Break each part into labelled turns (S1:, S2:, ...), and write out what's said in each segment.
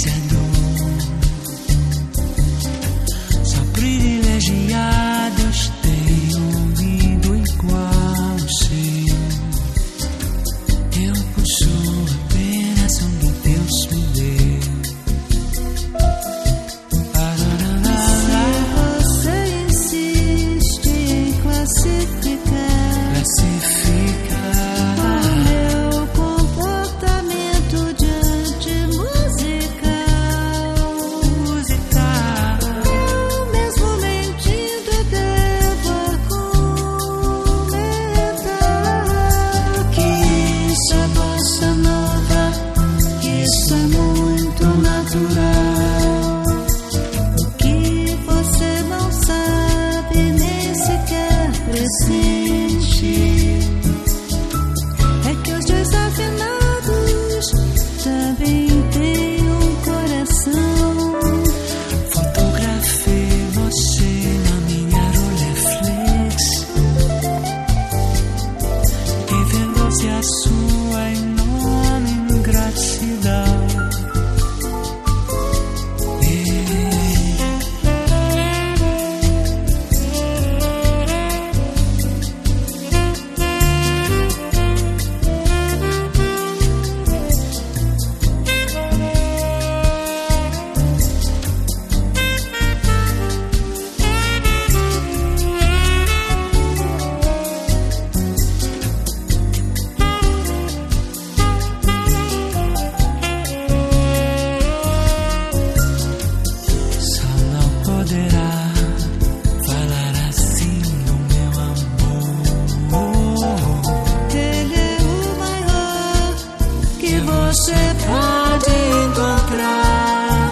S1: pensando.
S2: você pode encontrar.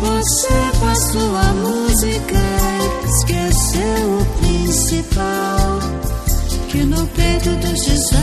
S2: Você com a sua música esqueceu o principal: que no peito dos 18